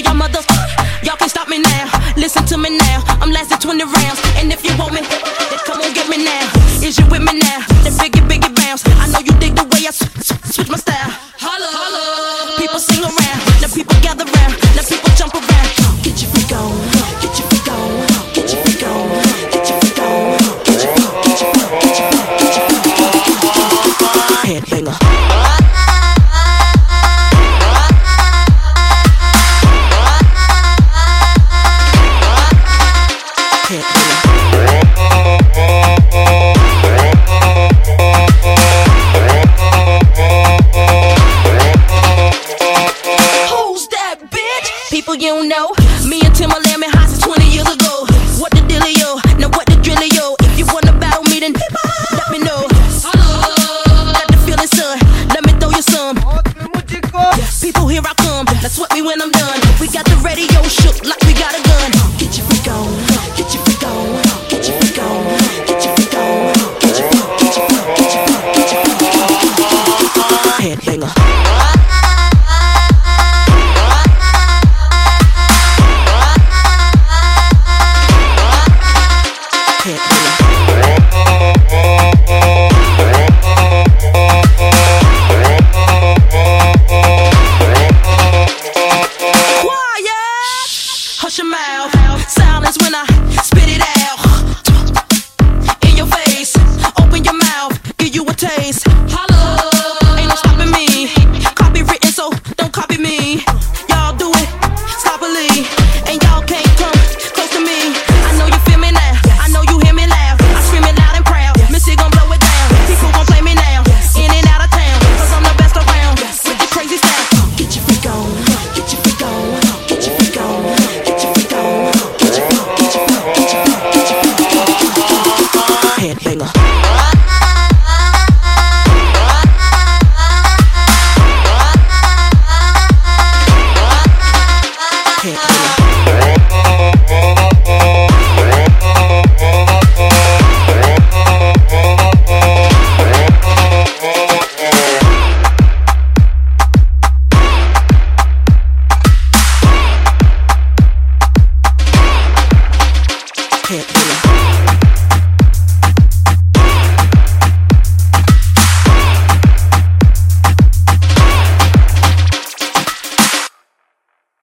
y'all mother, y'all can stop me now. Listen to me now, I'm lasting 20 rounds. And if you want me, then come on, get me now. Is you with me now? Then biggie, biggie bounce. I know you dig the way I switch my style. Holla, holla. People sing around, now people gather you know? Me and Timbaland can't be.